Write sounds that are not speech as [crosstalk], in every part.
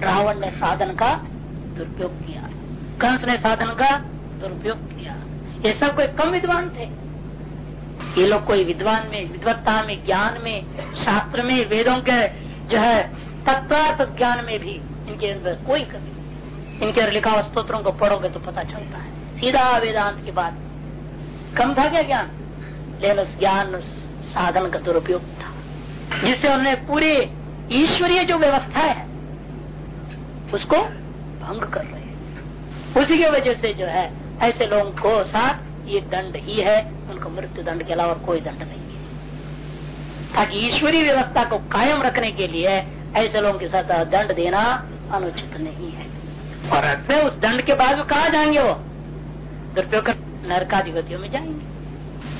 रावण ने साधन का दुरुपयोग किया। कंस ने साधन का दुरुपयोग किया। ये सब कोई कम विद्वान थे। ये लोग कोई विद्वान में, विद्वत्ता में, ज्ञान में, शास्त्र में, वेदों के जो है, तत्वार्थ ज्ञान में भी इनके अंदर कोई कमी इनके लिखा स्त्रोत्रों को पढ़ोगे तो पता चलता है। सीधा वेदांत की बात। कम था क्या ज्ञान? लेकिन उस ज्ञान, उस साधन का दुरुपयोग था। जिससे उन्होंने पूरे ईश्वरीय जो व्यवस्था है उसको भंग कर रहे हैं। उसी की वजह से जो है, ऐसे लोगों को साथ, ये दंड ही है। उनको मृत्यु दंड के अलावा कोई दंड नहीं है। ताकि ईश्वरीय व्यवस्था को कायम रखने के लिए ऐसे लोगों के साथ दंड देना अनुचित नहीं है। और अगर उस दंड के बाद कहा जाएँगे वो? दुरुपयोग नरकाधिपतियों में जाएँगे।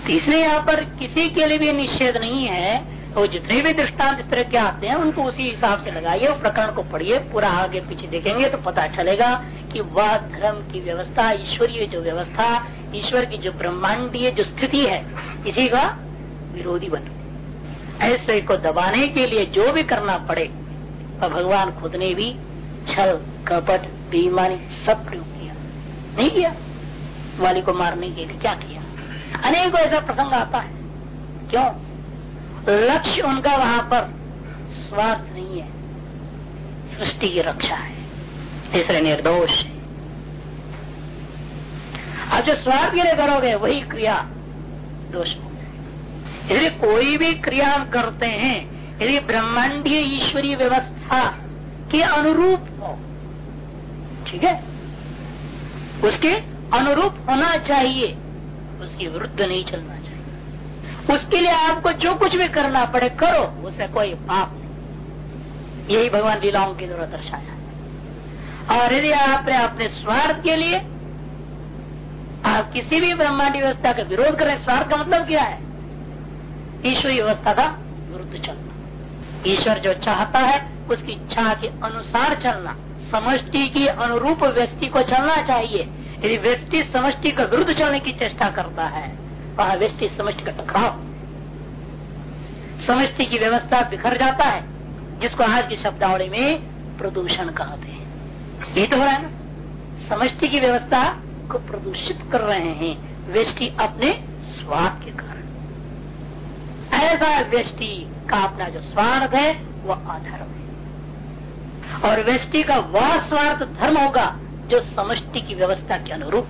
तीसरे यहाँ पर किसी के लिए भी निषेध नहीं है तो जितने भी दृष्टांत इस तरह के आते हैं, उनको उसी हिसाब से लगाइए प्रकरण को पढ़िए, पूरा आगे पीछे देखेंगे तो पता चलेगा कि वह धर्म की व्यवस्था, ईश्वरीय जो व्यवस्था, ईश्वर की जो ब्रह्मांडीय जो स्थिति है, इसी का विरोधी बन ऐसे को दबाने के लिए जो भी करना पड़े और भगवान खुद ने भी छल, कपट, बेईमानी सब प्रयोग किया। नहीं किया। वाली को मारने के लिए क्या किया? अनेकों ऐसा प्रसंग आता है। क्यों? लक्ष्य उनका वहाँ पर। स्वार्थ नहीं है। सृष्टि की रक्षा है। तीसरे निर्दोष है। जो स्वार्थ के लिए करोगे, वही क्रिया दोष हो यदि कोई भी क्रिया करते हैं, यदि ब्रह्मांडीय ईश्वरीय व्यवस्था के अनुरूप हो, ठीक है? उसके अनुरूप होना चाहिए। उसके विरुद्ध नहीं चलना चाहिए। उसके लिए आपको जो कुछ भी करना पड़े, करो। उसे कोई पाप नहीं। यही भगवान लीलाओं की ज़रूरत दर्शाया और यदि आपने अपने स्वार्थ के लिए आप किसी भी ब्रह्मांड व्यवस्था का विरोध करें, स्वार्थ का मतलब क्या है? ईश्वरी व्यवस्था का विरुद्ध चलना। ईश्वर जो चाहता है, उसकी इच्छा के अनुसार चलना। समष्टि की अनुरूप व्यक्ति को चलना चाहिए। यदि व्यक्ति समष्टि का विरुद्ध चलने की चेष्टा करता है वह व्यक्ति समष्टि का टकराव समष्टि की व्यवस्था बिखर जाता है, जिसको आज की शब्दावली में प्रदूषण कहते हैं। ये तो हो रहा है ना? समष्टि की व्यवस्था को प्रदूषित कर रहे हैं, व्यष्टि अपने स्वार्थ के कारण। ऐसा व्यष्टि का अपना जो स्वार्थ है वह अधर्म है। और व्यष्टि का वह स्वार्थ धर्म होगा, जो समष्टि की व्यवस्था के अनुरूप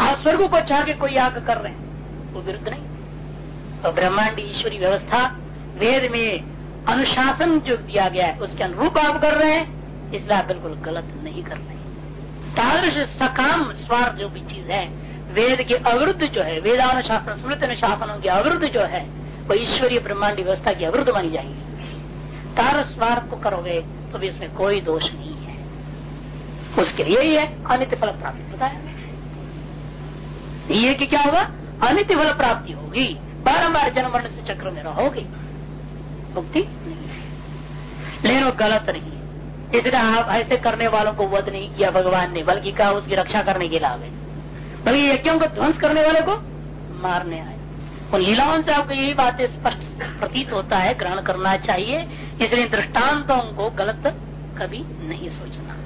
आप स्वर्ग को छा के कोई याग कर रहे हैं। वो विरुद्ध नहीं। तो ब्रह्मांड ईश्वरी व्यवस्था वेद में अनुशासन जो दिया गया है, उसके अनुरूप आप कर रहे हैं, इसलिए आप बिल्कुल गलत नहीं कर रहे तादृश सकाम स्वार्थ जो भी चीज़ है, वेद के अविरुद्ध जो है, वेदानुशासन स्मृत अनुशासनों के अविरुद्ध जो है, वो ईश्वरीय ब्रह्मांड व्यवस्था की अविरुद्ध मानी जाएगी। तार स्वार्थ को करोगे तो भी इसमें कोई दोष नहीं है। उसके लिए ही है, अनित्य फल प्राप्ति, बताया ये कि क्या होगा अनित्य फल प्राप्ति होगी। बारम्बार जन्म मरण से चक्र में रहोगे। मुक्ति नहीं लेकिन वो गलत नहीं है। इसलिए आप ऐसे करने वालों को वध नहीं किया भगवान ने, बल्कि कहा उसकी रक्षा करने के लिए बल्कि यज्ञों को ध्वंस करने वाले को मारने आए। उन लीलाओं से आपको यही बातें स्पष्ट प्रतीत होता है, ग्रहण करना चाहिए। इसलिए दृष्टान्तों को गलत कभी नहीं सोचना।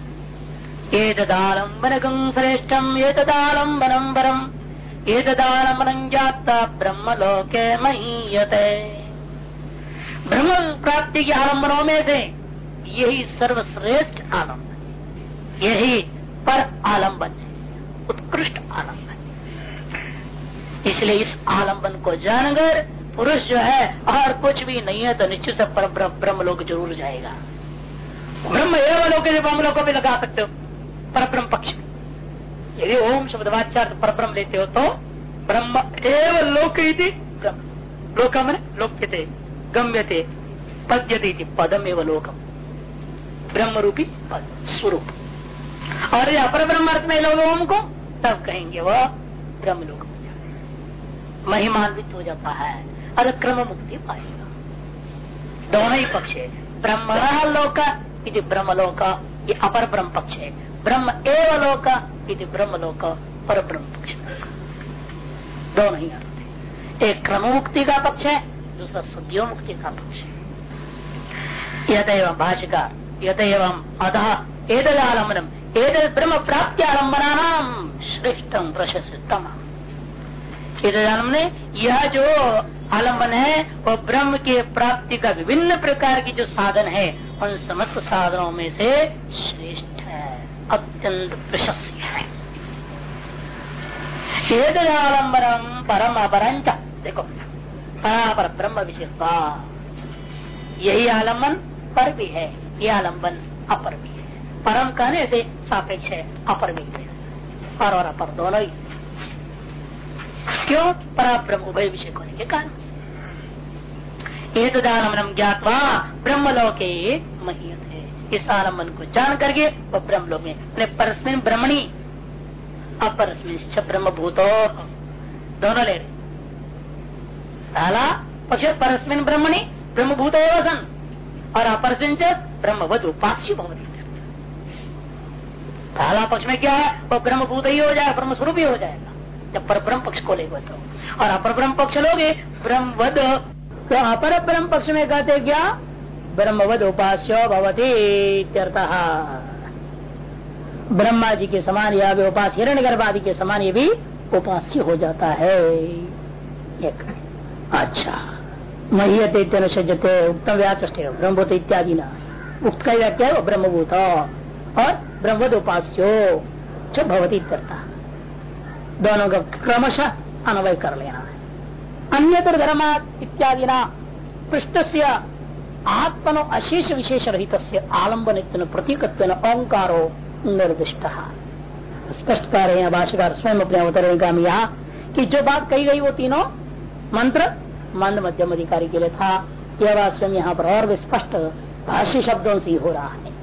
ये तदालंबन श्रेष्ठम ये तदालंबनम बरम जाता ब्रह्म लोके महीयते। ब्रह्म प्राप्ति के आलम्बनों में से यही सर्वश्रेष्ठ आलंबन यही पर आलंबन है। उत्कृष्ट आलंबन इसलिए इस आलंबन को जानकर पुरुष जो है, और कुछ भी नहीं है तो निश्चित पर ब्रह्म लोग ज़रूर जाएगा। ब्रह्म एवं लोग ब्रह्म लोग भी लगा सकते हो। पर ब्रह्म पक्ष में। यदि ओम शब्दवाचार पर ब्रह्म लेते हो तो ब्रह्म एवं लोक ब्रह्म। लोक मन लोक्यते गम्यते, पद्यते पदम एवं लोकम ब्रह्म रूपी पद, स्वरूप। और अपर ब्रह्म अर्थ में लोग ओम को, तब कहेंगे वह ब्रह्म लोक महिमान्वित हो जाता है और क्रम मुक्ति पाएगा। दोनों ही पक्ष है। ब्रह्म लोक यदि ब्रह्म लोक ये अपर ब्रह्म पक्ष है। ब्रह्म एव लोक यदि ब्रह्म लोक पर ब्रह्म पक्ष दोनों ही। अर्थ एक क्रम मुक्ति का पक्ष है, दूसरा सद्यो मुक्ति का पक्ष है। यह भाष्यकार यत एवं अतः एतदालंबनम एतद ब्रह्म प्राप्ति आलम्बना श्रेष्ठम प्रशस्तम ने यह जो आलंबन है, वो ब्रह्म के प्राप्ति का विभिन्न प्रकार की जो साधन है, उन समस्त साधनों में से श्रेष्ठ अत्यंत प्रशस्त है। आलम्बनम परम अपरंच देखो परापर ब्रह्म विशेषता यही आलंबन पर भी है। ये आलंबन अपर भी है। परम कहने से सापेक्ष है अपर भी है। पर और अपर दोनों ही। क्यों? परा ब्रह्म उभय विषय होने के कारण एक आलंबन ज्ञातवा ब्रह्मलोके महियत। है इस आलंबन को जान करके वह ब्रह्मलोक में, अपने परस्मिन ब्रह्मणी, अपरस्मिन ब्रह्म भूतो दोनों ले रहे। पहला पक्ष परस्मिन ब्रह्मणी ब्रह्म भूत सन और अपरस्मिन ब्रह्मवद उपास्य भवती। पहला पक्ष में क्या है? वह ब्रह्म भूत ही हो जाएगा ब्रह्म स्वरूप ही हो जाएगा जब पर ब्रह्म पक्ष को लेकर तो। और अपर ब्रह्म पक्ष लोगे ब्रह्मवद तो अपर ब्रह्म पक्ष में कहते क्या? ब्रह्मवद उपास्य भवती ब्रह्मा जी के समान या उपास हिरण गर्भादि के समान ये भी उपास्य हो जाता है। एक। अच्छा। महीयते तेन सज्जते उत्तम व्याचे ब्रह्मभूत इत्यादि न उक्त का व्याख्या है ब्रह्मभूत। और ब्रह्मद उपास्यो भवती करता दोनों का क्रमशः अनवय कर लेना है। अन्यतर धर्म इत्यादि न पृष्ठ से आत्मनो अशेष विशेष रहित आलंबन प्रतीकत्व ओंकारो निर्दिष्ट। स्पष्ट कर रहे हैं भाष्यकार स्वयं अपने अवतरण का यहाँ कि जो बात कही गई वो तीनों मंत्र, मंद मध्यम अधिकारी के लिए था। यह बात स्वयं यहाँ पर और भी स्पष्ट भाष्य शब्दों से ही हो रहा है।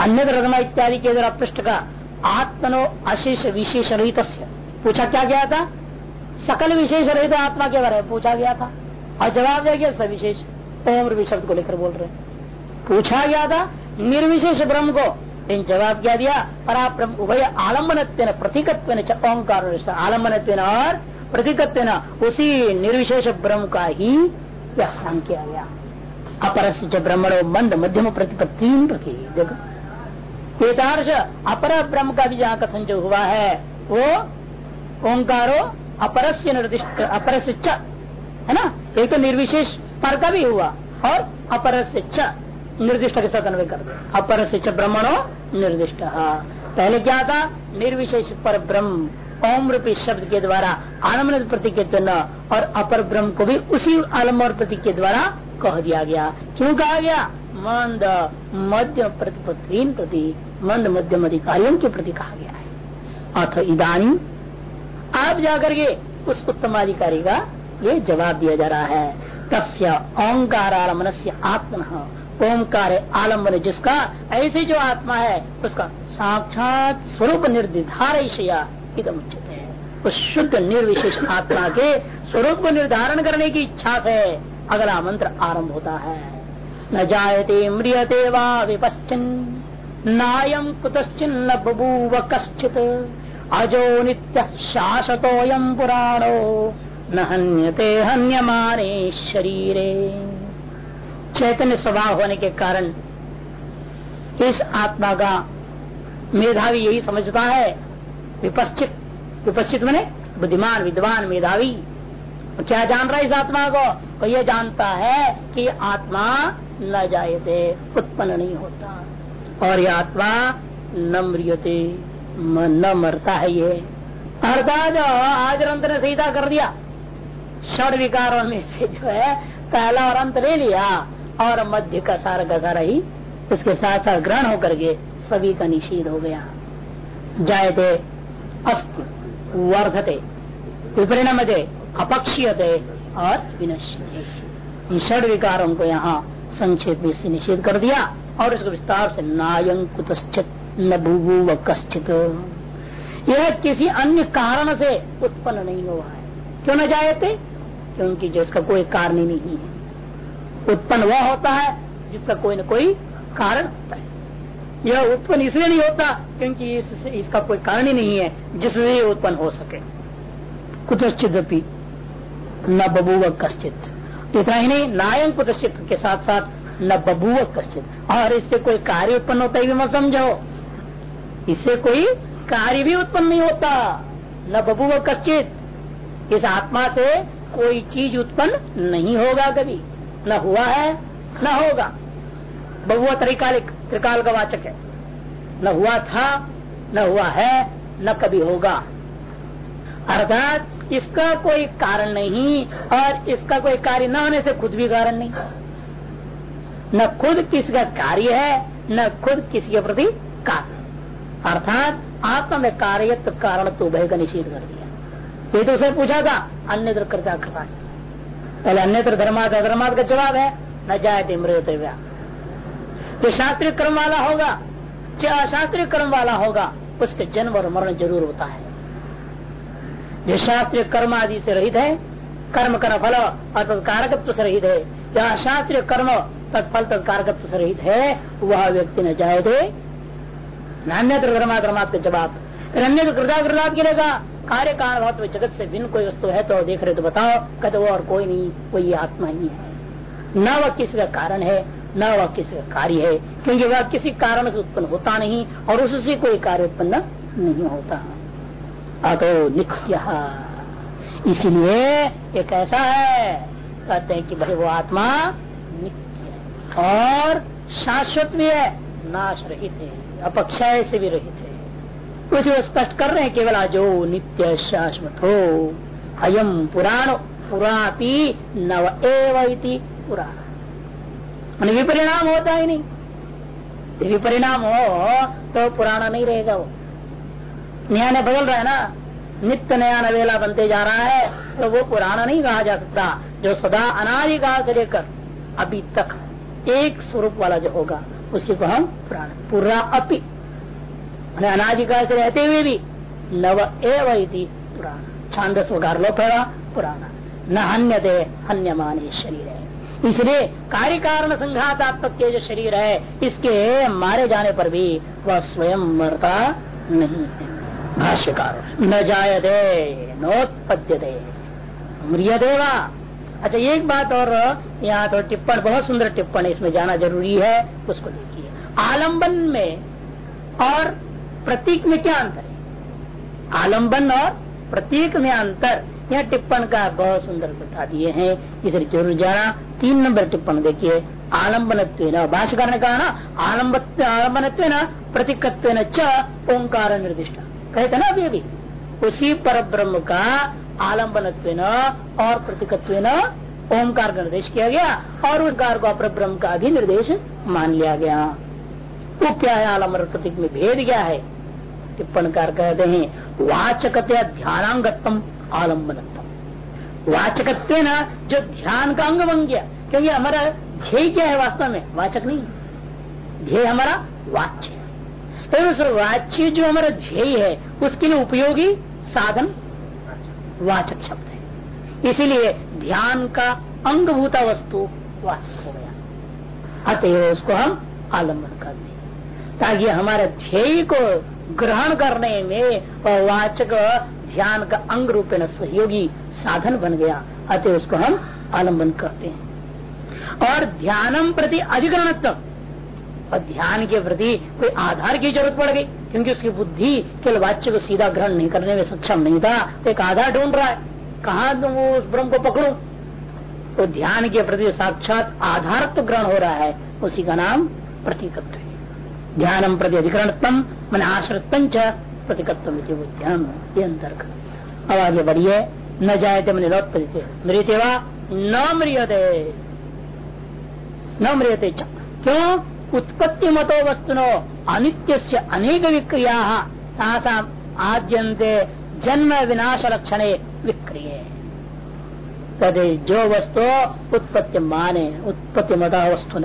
अन्य रदमा इत्यादि के द्वारा पृष्ठ का आत्मनो अशेष विशेष रहित पूछा क्या गया था? सकल विशेष रहित आत्मा के बारे में पूछा गया था। और जवाब दिया गया सविशेष। ओम शब्द को लेकर बोल रहे पूछा गया था, निर्विशेष ब्रह्म को। इन जवाब क्या दिया? परा ब्रह्म उभय आलंबन प्रतीकत्व ओंकार आलंबन और प्रतीकत्व उसी निर्विशेष ब्रह्म का ही व्याख्यान किया गया। अपर से ब्रह्मणो मंद मध्यम प्रतिपत्ति प्रति। देखो। अपर ब्रह्म का भी जहाँ कथन जो हुआ है, वो ओंकारो अपरस्य निर्दिष्ट, अपरस्य है ना? एक तो निर्विशेष पर का भी हुआ और अपरस्य च निर्दिष्ट के साथ अन्वय कर अपर से ब्रह्मणो निर्दिष्ट। पहले क्या था? निर्विशेष पर ब्रह्म ओम रूपी शब्द के द्वारा आलंबन प्रतीक और अपर ब्रह्म को भी उसी आलम प्रतीक के द्वारा कह दिया गया। क्यों कहा गया? मंद, मध्य प्रतिपत्ति प्रति, मंद, मध्यम अधिकारियों के प्रति कहा गया है। अथ इदानी आप जाकर के उस उत्तम अधिकारी का ये जवाब दिया जा रहा है। तस्य ओंकार आलमन से आत्म ओंकार आलंबन जिसका ऐसे जो आत्मा है, उसका साक्षात स्वरूप निर्धार इदम है उस शुद्ध निर्विशेष आत्मा के स्वरूप को निर्धारण करने की इच्छा से अगला मंत्र आरंभ होता है। न जायते म्रियते वा विपश्चिन नायम कुतश्चिन्न बभूव कश्चित, अजो नित्य शाश्वतोयम पुराणो। न हन्यते हन्यमाने शरीरे। चैतन्य स्वभाव होने के कारण इस आत्मा का मेधावी यही समझता है, विपश्चित विपश्चित मैंने बुद्धिमान, विद्वान, मेधावी। क्या जान रहा है इस आत्मा को? तो ये जानता है कि आत्मा न जायते, उत्पन्न नहीं होता। और ये आत्मा न मृियते न मरता है ये। अर्थात आज अंत ने सीधा कर दिया। षड विकारों में से जो है, पहला और अंत ले लिया और मध्य का सारा का सारा ही उसके साथ साथ ग्रहण होकर के सभी का निषेध हो गया। जायते, अस्त, वर्धते, विपरिणमते, अपक्षीयते और विनश्यते। षड विकारों को यहाँ संक्षेप में से निषेध कर दिया और इसको विस्तार से नायं कुतश्चित न व कश्चित यह किसी अन्य कारण से उत्पन्न नहीं हुआ है। क्यों न जायते क्योंकि जिसका कोई कारण ही नहीं है। उत्पन्न वह होता है जिसका कोई न कोई कारण होता है। यह उत्पन्न इसलिए नहीं होता क्योंकि इस, इसका कोई कारण ही नहीं है जिससे उत्पन्न हो सके। कुतश्चित न बबूव कश्चित। इतना ही नहीं नायन कुतश्चित के साथ साथ न बबुआ कश्चित। और इससे कोई कार्य उत्पन्न होता ही मत समझो। इससे कोई कार्य भी उत्पन्न नहीं होता। न बबुआ कश्चित। इस आत्मा से कोई चीज़ उत्पन्न नहीं होगा कभी। न हुआ है, न होगा। बबुआ त्रिकालिक, त्रिकाल का वाचक है। न हुआ था, न हुआ है, न कभी होगा। अर्थात इसका कोई कारण नहीं और इसका कोई कार्य न होने से खुद भी कारण नहीं। न खुद किसी का कार्य है, न खुद किसी के प्रति कारण। अर्थात आत्मा में कार्य तो कारण तो उभय का निषेध कर दिया। ये तो उसे पूछा था अन्य कृता कृता पहले अन्यत्र धर्माद अधर्माद का जवाब है, न जाए मृत जो शास्त्रीय कर्म वाला होगा चाहे अशास्त्रीय कर्म वाला होगा, उसके जन्म और मरण ज़रूर होता है। जो शास्त्रीय कर्म आदि से रहित है, कर्म कर फल और तत्कारकत्व से रहित है। या अशास्त्रीय कर्म तत्फल तत्कारकत्व से रहित है, वह व्यक्ति न चाहे थे धर्माधर्मात का जवाब। अन्य कृताकृतात् गिरेगा कार्य कारण भाव जगत से भिन्न कोई वस्तु है तो देख रहे तो बताओ कहते वो और कोई नहीं ये आत्मा ही है। न वह किसी का कारण है, न वह किसी का कार्य है, क्योंकि वह किसी कारण से उत्पन्न होता नहीं और उससे कोई कार्य उत्पन्न नहीं होता। अतो नित्य। इसलिए एक ऐसा है, कहते हैं कि भाई वो आत्मा नित्य और शाश्वत भी है, नाश रहित है, अपक्षय से भी रहित है। उसे स्पष्ट कर रहे हैं, केवल जो नित्य शाश्वत हो। अयम पुराण, पुरापी नव एवं पुराण। विपरिणाम होता ही नहीं। विपरिणाम हो तो पुराना नहीं रहेगा वो। नया नया बदल रहा है ना, नित्य नया नवेला बनते जा रहा है तो वो पुराना नहीं कहा जा सकता, जो सदा अनादिकाल से लेकर अभी तक एक स्वरूप वाला जो होगा, उसी को हम पुराण पूरा अपी अनादिकाल से रहते हुए भी नव एवं पुराण छांद स्वकार लो पड़ा पुराना न अन्य दे अन्य माने शरीर है इसलिए कार्य कारण संघातात्मक के जो शरीर है इसके मारे जाने पर भी वह स्वयं मरता नहीं है भाष्यकार न जायते नोत्पद्यते देवा अच्छा एक बात और यहाँ तो टिप्पण बहुत सुंदर टिप्पण इसमें जाना ज़रूरी है उसको देखिए आलंबन में और प्रतीक में क्या अंतर है? आलंबन और प्रतीक में अंतर। यह टिप्पण का बहुत सुंदर बता दिए हैं। इसे ज़रूर जाना। तीन नंबर टिप्पण देखिए। आलंबन भाष्यकार ने कहा ना आलम्ब आलंबन प्रतीकत्व ओंकार निर्दिष्ट। कहते ना अभी अभी? उसी पर ब्रह्म का आलंबन और प्रतीकत्व ओंकार का निर्देश किया गया, और उस कार को अपर ब्रह्म का भी निर्देश मान लिया गया। वो क्या है आलंबन प्रतीक में भेद क्या है? टिप्पणकार कहते हैं वाचक ध्यानांगतम आलम्बनत्म वाचकत्व न जो ध्यान का अंग बन गया, क्योंकि हमारा ध्येय क्या है वास्तव में? वाचक नहीं ध्येय हमारा वाच्य तो उस वाच्य जो हमारा ध्येय है, उसके लिए उपयोगी साधन वाचक शब्द है। इसीलिए ध्यान का अंगभूता वस्तु वाचक हो गया। अतएव उसको हम आलंबन कर दें। ताकि हमारे ध्येय को ग्रहण करने में वह वाचक ध्यान का अंग रूप सहयोगी साधन बन गया। अतः उसको हम आलंबन करते हैं। और ध्यानम प्रति अधिकरण और ध्यान के प्रति कोई आधार की ज़रूरत पड़ गई, क्योंकि उसकी बुद्धि केवल वाच्य को सीधा ग्रहण नहीं करने में सक्षम नहीं था तो एक आधार ढूंढ रहा है। कहा उस ब्रह्म को पकड़ू? तो ध्यान के प्रति साक्षात आधार तो ग्रहण हो रहा है, उसी का नाम प्रतीकत्व ध्यानम प्रति अधिकरण मन आश्रित प्रतीकत्व ध्यान ये अंतर्गत अब आगे बढ़िए, न जायते मन लोत्पति मृत्य न मृियते न मृियते क्यों? उत्पत्ति मतो वस्तुनो अनित्य अनेक विक्रिया आद्यंते जन्म विनाश लक्षण विक्रिय। तदे जो वस्तु उत्पत्ति माने उत्पत्ति मता वस्तु न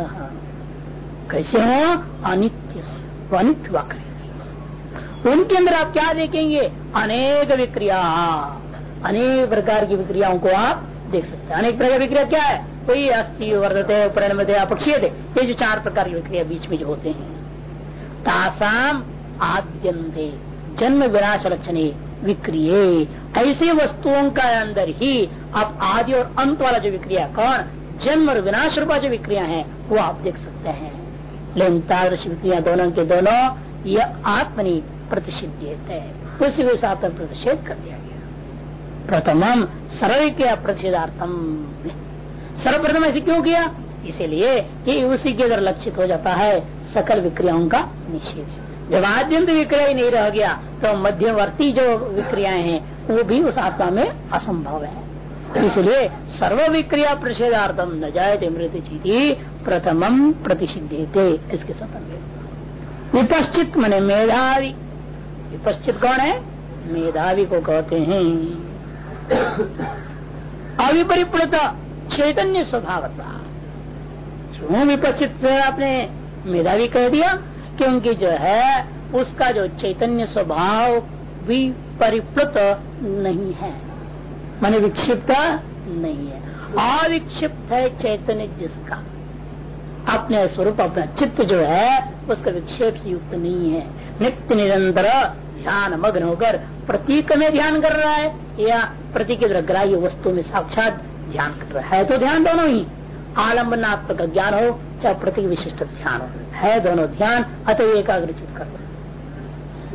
कैसे हो? अनित्य से अनित्य वक्र उनके अंदर आप क्या देखेंगे? अनेक विक्रिया अनेक प्रकार की विक्रियाओं को आप देख सकते हैं। अनेक प्रकार की विक्रिया क्या है? कोई अस्थि, वर्धते परिणमते अपक्षीय ये जो चार प्रकार की विक्रिया बीच में जो होते हैं। तासाम आद्यंते, जन्म विनाश लक्षण, विक्रिय। ऐसे वस्तुओं का अंदर ही आप आदि और अंत वाला जो विक्रिया कौन? जन्म और विनाश रूपा जो विक्रिया है, वो आप देख सकते हैं। लेकिन तादृश विक्रिया दोनों के दोनों यह आत्मनि प्रतिषिध उसी के साथ प्रतिषेध कर दिया गया। प्रथम सर्व के प्रतिषेधार्थम। सर्वप्रथम ऐसे क्यों किया? इसीलिए कि उसी के अंदर लक्षित हो जाता है सकल विक्रियाओं का निषेध। जब आद्यंत विक्रिया ही नहीं रह गया तो मध्यवर्ती जो विक्रियाएँ हैं, वो भी उस आत्मा में असंभव है। इसलिए सर्व विक्रिया प्रतिषेधार्थम न जाए मृत चीती प्रथम प्रतिषिधे इसके स्वतंत्र विपश्चित मने मेधावी। विपश्चित कौन है? मेधावी को कहते हैं। अविपरिप्लुत चैतन्य स्वभावता। क्यों विपश्चित से आपने मेधावी कह दिया? क्योंकि जो है, उसका जो चैतन्य स्वभाव भी परिप्लुत नहीं है। माने विक्षिप्त नहीं है। अविक्षिप्त है चैतन्य जिसका। अपने स्वरूप अपना चित्त जो है उसका विक्षेप से युक्त नहीं है। नित्य निरंतर ध्यान मग्न होकर प्रतीक में ध्यान कर रहा है या प्रतीक ग्राह्य वस्तु में साक्षात ध्यान कर रहा है। तो ध्यान दोनों ही। आलम्बनात्मक ज्ञान हो चाहे प्रतीक विशिष्ट ध्यान हो। है दोनों ध्यान अतः एकाग्रचित कर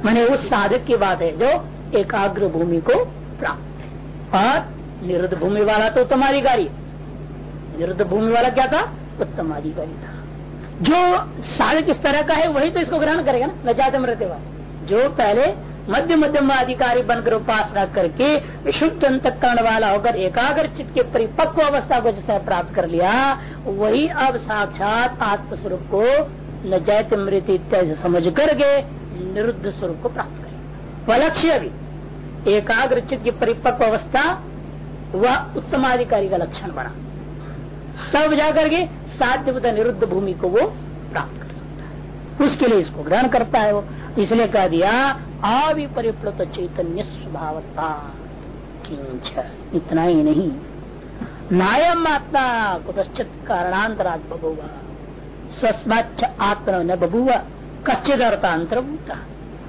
मैंने उस साधक की बात है जो एकाग्र भूमि को प्राप्त और निरुद्ध भूमि वाला तो उत्तम अधिकारी निरुद्ध भूमि वाला क्या था? उत्तम अधिकारी था। जो साधक किस तरह का है, वही तो इसको ग्रहण करेगा ना न जाते मरते वाला। जो पहले मध्य मध्यम अधिकारी बनकर उपासना करके विशुद्ध अंतकरण वाला होकर एकाग्र चित्त के परिपक्व अवस्था को जिसने प्राप्त कर लिया, वही अब साक्षात आत्मस्वरूप को न जैत मृत इत्यादि समझ करके निरुद्ध स्वरूप को प्राप्त करेगा। वह लक्ष्य भी एकाग्र चित्त की परिपक्व अवस्था, वह उत्तमाधिकारी का लक्षण बना। तब जाकर के साध्य निरुद्ध भूमि को वो प्राप्त कर सकता है। उसके लिए इसको ग्रहण करता है वो। इसलिए कह दिया अविपरिप्लुत चैतन्य स्वभावता इतना ही नहीं। नायम आत्मा कुतश्चित कारणांतरात बबुआ स्वस्मच्छ आत्मा न बबुआ कच्चित अर्थांतरभूता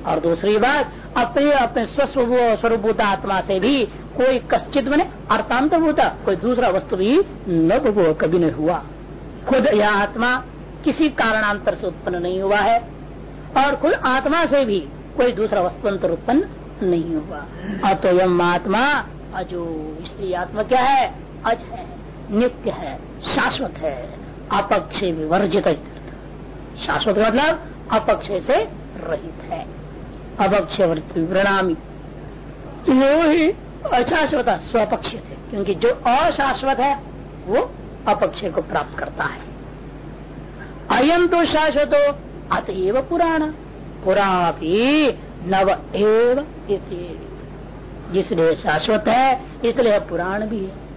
और दूसरी बात, अपने अपने स्वस्व स्वस्वरूभूत आत्मा से भी कोई कश्चित बने अर्थांतरभूता कोई दूसरा वस्तु भी न कभी नहीं हुआ। खुद यह आत्मा किसी कारणांतर से उत्पन्न नहीं हुआ है, और खुद आत्मा से भी कोई दूसरा वस्तुअंतर उत्पन्न नहीं हुआ। अतो यम आत्मा, अजो, इसलिए आत्मा क्या है? अज है, नित्य है, शाश्वत है, अपक्ष विवर्जित शाश्वत मतलब अपक्ष से रहित है। अपक्ष प्रणामी वो ही अशाश्वत स्वपक्ष थे, क्योंकि जो अशाश्वत है, वो अपक्ष को प्राप्त करता है। अयम तो शाश्वत हो अतएव पुराण। पुरा भी नव एव जिसलिए शाश्वत है, इसलिए पुराण भी है।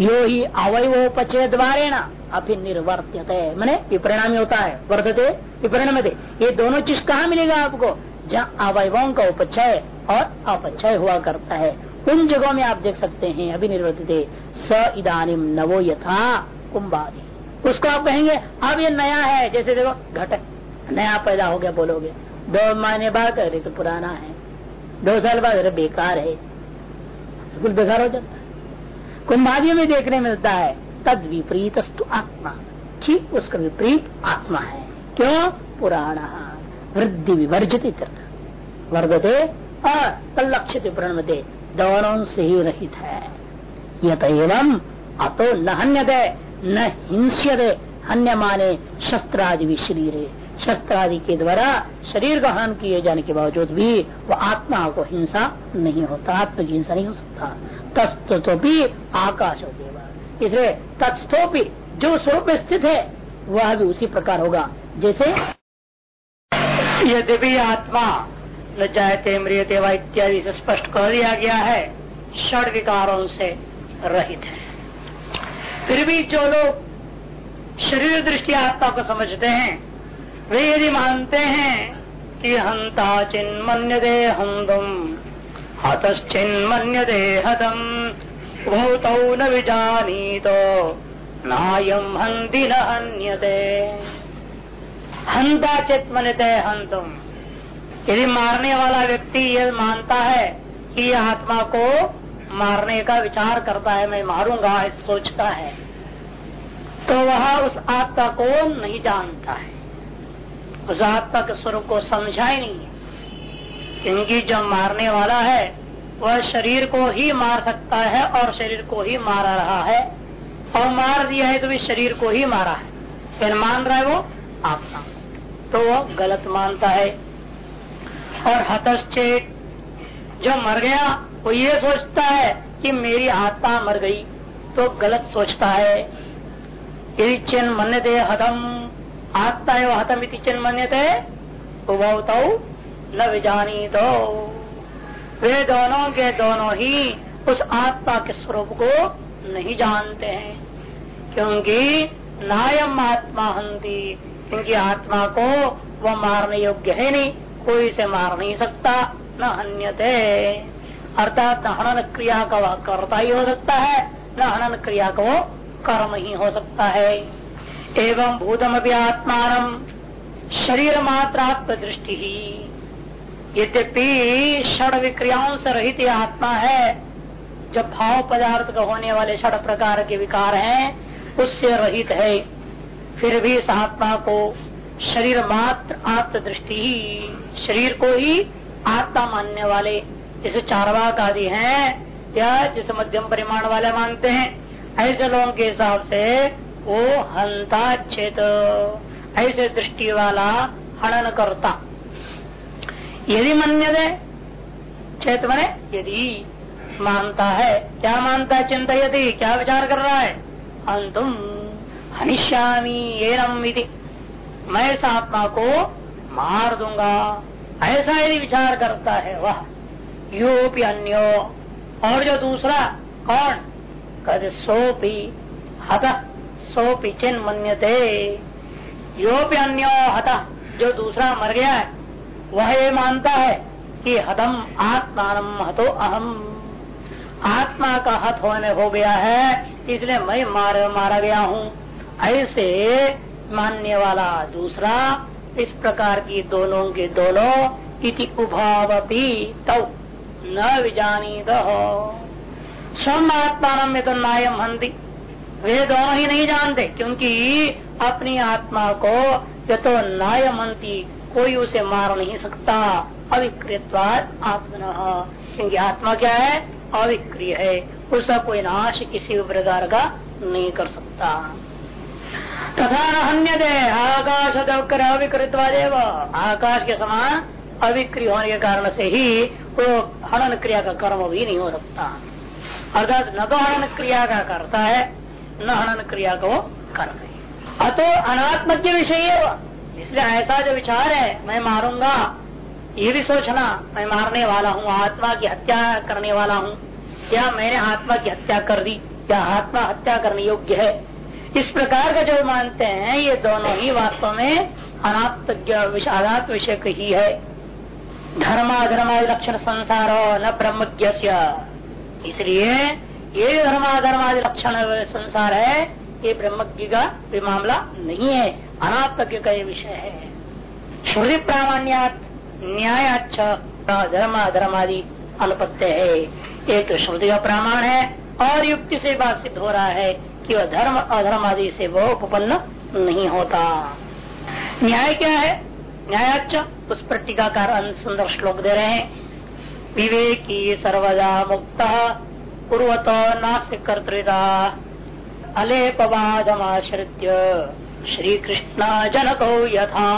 यो ही अवयवोपचय द्वारे न अभी निर्वर्त्यते मैंने विपरिणामी होता है, वर्धते विपरिणाम ये दोनों चीज़ कहाँ मिलेगा आपको? जहाँ अवयवों का उपचय और अपचय हुआ करता है, उन जगहों में आप देख सकते हैं अभी निर्वर्तित स इदानिम नवो यथा कुंभादि। उसको आप कहेंगे, अब ये नया है, जैसे देखो, घटक, नया पैदा हो गया, बोलोगे। दो महीने बाद, अरे तो पुराना है। दो साल बाद, अरे बेकार है। बिल्कुल बेकार हो जाता है। कुंभादियों में देखने मिलता है, तद विपरीत आत्मा। ठीक उसका विपरीत आत्मा है। क्यों? पुराण। वृद्धि विवर्जित वर्गते और तलक्षित प्रणमते। दोनों से ही रहित है। यत एवं अतो न हन्यते, न हिंस्यते। हन्य माने शस्त्रादि भी शरीर शस्त्र आदि के द्वारा शरीर का हन किए जाने के बावजूद भी वो आत्मा को हिंसा नहीं होता आत्म की हिंसा नहीं हो सकता। तस्तो भी आकाश हो देवा। इसलिए तत्स्थो भी जो स्वरूप स्थित है, वह भी उसी प्रकार होगा। जैसे यद्यपि आत्मा न चाहते मृियते व इत्यादि से स्पष्ट कर दिया गया है, षड विकारों से रहित है। फिर भी जो लोग शरीर दृष्टि आत्मा को समझते हैं, वे यदि मानते हैं कि हंता चिन्मन्य दे हम तुम हतश्चिन्मन्य दे हतम भूत न विजानी तो नायम हंति न हन्यते। हंता चित मनते तुम यदि मारने वाला व्यक्ति यह मानता है कि यह आत्मा को मारने का विचार करता है, मैं मारूँगा सोचता है तो वह उस आत्मा को नहीं जानता है। उस आत्मा के स्वरूप को समझा ही नहीं क्योंकि जो मारने वाला है, वह शरीर को ही मार सकता है और शरीर को ही मारा रहा है। और मार दिया है तो भी शरीर को ही मारा है। फिर मान रहा है वो आत्मा। तो वो गलत मानता है। और हतश्चेत जो मर गया, वो ये सोचता है कि मेरी आत्मा मर गई तो गलत सोचता है। यदि चिन्ह मन दे हतम, आत्मा है हतम इति चिन्ह मन थे उभवत न विजानी तो वे दोनों के दोनों ही उस आत्मा के स्वरूप को नहीं जानते हैं, क्योंकि नायम आत्मा हंती क्योंकि आत्मा को वह मारने योग्य है नहीं। कोई से मार नहीं सकता, न हन्यते। अर्थात न हनन क्रिया का वह कर्ता ही हो सकता है, न हनन क्रिया का वो कर्म ही हो सकता है। एवं भूतम भी आत्मान शरीर मात्रात्म दृष्टि ही। यद्यपि षड विक्रियाओं से रहित आत्मा है, जब भाव पदार्थ का होने वाले षड प्रकार के विकार हैं, उससे रहित है। फिर भी इस आत्मा को शरीर मात्र आत्म दृष्टि ही, शरीर को ही आत्मा मानने वाले जैसे चारवाक आदि हैं, या जिसे मध्यम परिमाण वाले मानते हैं, ऐसे लोगों के हिसाब से वो हंता चेत ऐसे दृष्टि वाला हनन करता यदि मन्य दे चेत मने, यदि मानता है, क्या मानता है, चिंता यदि, क्या विचार कर रहा है? अंतुम हनिश्यामी एनम विधि मैं इस आत्मा को मार दूँगा। ऐसा यदि विचार करता है, वह योपी अन्यो। और जो दूसरा, कौन? कद सोपी, हत सोपी चिन्ह मन्यते। योपी अन्यो, हत। जो दूसरा मर गया है, वह ये मानता है कि हतम आत्मान हतो अहम। आत्मा का हत होने हो गया है, इसलिए मैं मार, मारा गया हूँ। ऐसे मानने वाला दूसरा इस प्रकार की दोनों के दोनों इति उभाव भी तो न विजानी स्वम आत्मा में तो नायम हंदी वे दोनों ही नहीं जानते, क्योंकि अपनी आत्मा को ये तो नायमंती कोई उसे मार नहीं सकता। अविकृतवाद आत्मन। क्योंकि आत्मा क्या है? अविक्रिय है। उसका कोई नाश किसी भी प्रकार का नहीं कर सकता। तथा न अन्य दे आकाश कर अविकृतवादेव आकाश के समान अविक्रिय होने के कारण से ही वो हनन क्रिया का कर्म भी नहीं हो सकता। अर्थात न तो हनन क्रिया का करता है, न हनन क्रिया को कर अतो अनात्म के विषय इसलिए ऐसा जो विचार है, मैं मारूँगा, ये भी सोचना, मैं मारने वाला हूँ, आत्मा की हत्या करने वाला हूँ। या मैंने आत्मा की हत्या कर दी? या आत्मा हत्या करने योग्य है? इस प्रकार का जो मानते हैं, ये दोनों ही वास्तव में अनात्म विषादात विषय ही है। धर्माधर्म लक्षण संसार न ब्रह्म इसलिए ये धर्माधर्मादि लक्षण संसार है, ये ब्रह्मज्ञ का भी मामला नहीं है। अनात्मज्ञ का ये विषय है। श्रुति प्रामाण्यात न्याय अच्छा धर्म धर्मादि अनुपत्य है। एक श्रुति का प्रमाण है और युक्ति से बात सिद्ध हो रहा है। कि धर्म अधर्म आदि से वो उपन्न नहीं होता। न्याय क्या है? न्यायाच उस पर टीकाकार सुंदर श्लोक दे रहे हैं। विवेकी सर्वदा मुक्त पूर्वत नास्तिक कर्तृता, अलेपवादमाश्रित्य श्री कृष्ण जनको यथा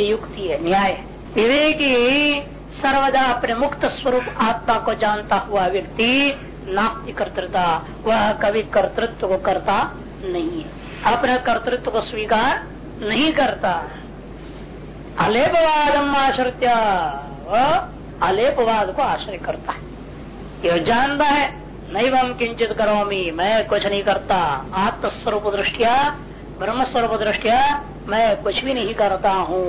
युक्ति है, न्याय विवेकी सर्वदा अपने मुक्त स्वरूप आत्मा को जानता हुआ व्यक्ति नास्तिक कर्तृता वह कभी कर्तृत्व को करता नहीं है। अपने कर्तृत्व को स्वीकार नहीं करता। अलेपवादम आश्रित वह अलेपवाद को आश्रय करता है। यह जानता है नहीं हम किंचित करो मैं कुछ नहीं करता। आत्मस्वरूप दृष्टिया ब्रह्म स्वरूप दृष्टिया मैं कुछ भी नहीं करता हूँ।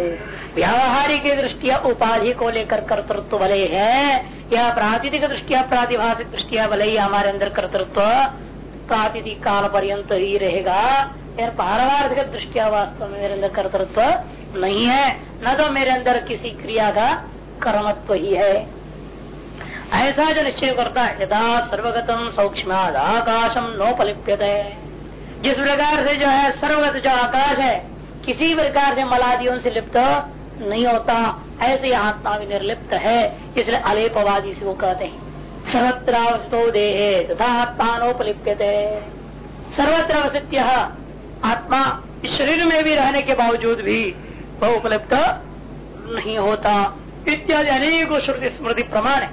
व्यावहारिक दृष्टिया उपाधि को लेकर कर्तृत्व भले है। या प्रातिथिक दृष्टिया, प्रातिभाषिक दृष्टिया भले ही हमारे अंदर कर्तृत्व प्रातिथिक काल पर्यंत ही रहेगा। यार पारमार्थिक दृष्टिया वास्तव में मेरे अंदर कर्तृत्व नहीं है। न तो मेरे अंदर किसी क्रिया का कर्मत्व ही है। ऐसा जो निश्चय करता है, यदा सर्वगतम सौक्ष्म आकाशम नोपलिप्यते। जिस प्रकार से जो है सर्वगत जो आकाश है, किसी प्रकार से मलादियों से लिप्त नहीं होता। ऐसे आत्मा भी निर्लिप्त है, इसलिए अलेपवादी वो कहते हैं। सर्वत्र अवस्थो देहे, तथा आत्मा आत्मानोपलिप्य सर्वत्र अवस्थित आत्मा शरीर में भी रहने के बावजूद भी वह उपलब्ध नहीं होता। इत्यादि अनेक श्रुति स्मृति प्रमाण है।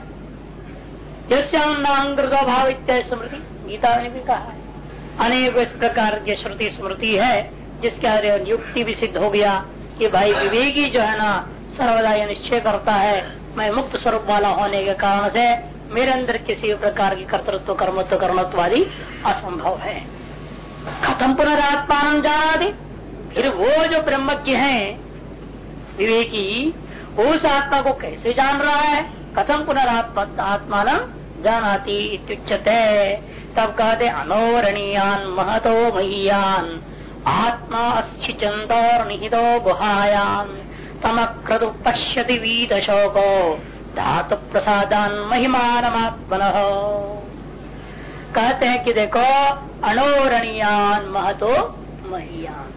यशांग भाव इत्यादि स्मृति गीता ने भी कहा है। अनेक इस प्रकार की श्रुति स्मृति है, जिसके युक्ति भी सिद्ध हो गया कि भाई विवेकी जो है ना सर्वदा यह निश्चय करता है, मैं मुक्त स्वरूप वाला होने के कारण से मेरे अंदर किसी प्रकार की कर्तृत्व कर्मत्व कर्मत्वादि असंभव है। खत्म पुनरात्मान जाना फिर वो जो ब्रह्मज्ञ है, विवेकी, उस आत्मा को कैसे जान रहा है? कथम पुनरात्मा आत्मान जानाती तब कहते अनोरणीयान, महतो महियान। आत्मा और निहितो गुहायान। तमक्रदु पश्यति वीत शोको धातु प्रसादान महिमान कहते हैं कि देखो, अनोरणीयान, महतो महियान।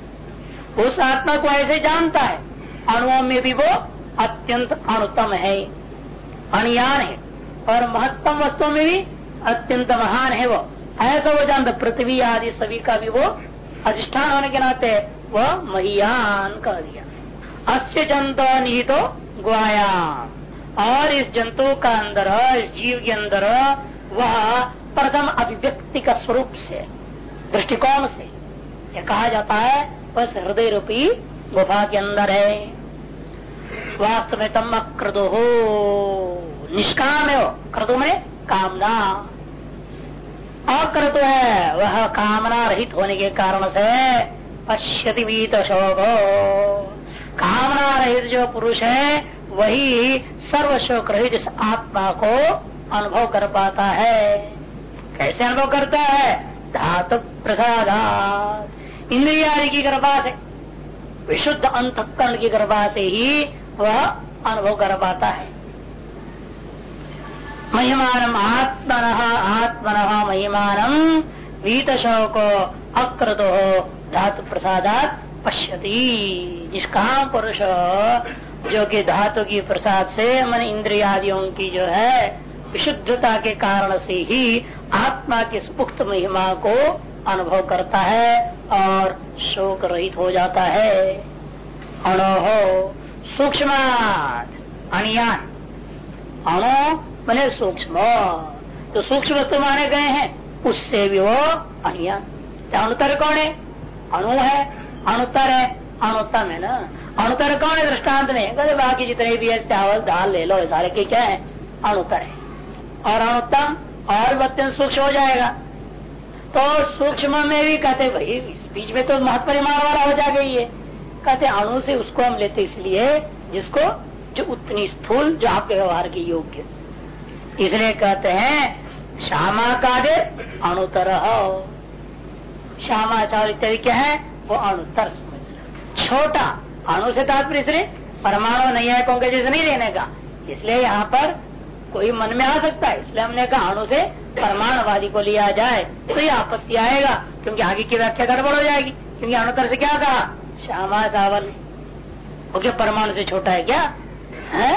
उस आत्मा को ऐसे जानता है, अणुओं में भी वो अत्यंत अनुतम है। अणियान है। और महत्तम वस्तुओं में भी अत्यंत महान है वो। ऐसा वो जानता पृथ्वी आदि सभी का भी वो अधिष्ठान होने के नाते वह महियान कह दिया। अस्य जंतु निहितो गुआयाम और इस जंतु का अंदर, इस जीव के अंदर वह प्रथम अभिव्यक्ति का स्वरूप से, दृष्टिकोण से यह कहा जाता है, बस हृदय रूपी गुफा के अंदर है। वास्तव में तम अक्रदो हो निष्काम है क्रतु में कामना। अक्रतु है, वह कामना रहित होने के कारण से पश्यति शोक। कामना रहित जो पुरुष है, वही सर्व शोक रहित आत्मा को अनुभव कर पाता है। कैसे अनुभव करता है? धातु प्रसाद इंद्रिया की कृपा से, विशुद्ध अंतकरण की कृपा से ही वह अनुभव कर पाता है। महिमान आत्मन आत्मन महिमान वीत शोको अक्रतो धातु प्रसादात पश्यति। जिसका पुरुष, जो कि धातु की प्रसाद से मन इंद्रियादियों की जो है, विशुद्धता के कारण से ही आत्मा की सुपुक्त महिमा को अनुभव करता है और शोक रहित हो जाता है। अणो सूक्ष्म अणियान। अणो मैंने सूक्ष्म। तो सूक्ष्म वस्तु माने गए हैं। उससे भी वो अणियान अणुतर कौन है? अणु है। अणुतर है। अणुतम है ना? अणुतर कौन है? दृष्टांत में। कहते बाकी जितने भी है, चावल, दाल, ले लो सारे के क्या है? अणुतर है। और अणुतम और अत्यंत सूक्ष्म हो जाएगा। तो सूक्ष्म में भी कहते भाई, इस बीच में तो महत्व परिमाण वाला हो जाएगा ये कहते अणु से उसको हम लेते इसलिए जिसको, जो उतनी स्थूल, जो आपके व्यवहार के योग्य इसलिए कहते हैं, श्यामा का दे अणुतर श्यामा चावल इत्यादि क्या है? वो अणुतर छोटा, अणु से तात्पर्य इसलिए परमाणु नहीं है कहोगे जैसे नहीं लेने का? इसलिए यहाँ पर कोई मन में आ सकता है। इसलिए हमने कहा, अणु से परमाणुवादी को लिया जाए तो ये आपत्ति आएगा, क्योंकि आगे की व्याख्या गड़बड़ हो जाएगी। क्योंकि अणुतर से क्या कहा? श्यामा चावल क्या परमाणु से छोटा है क्या? है?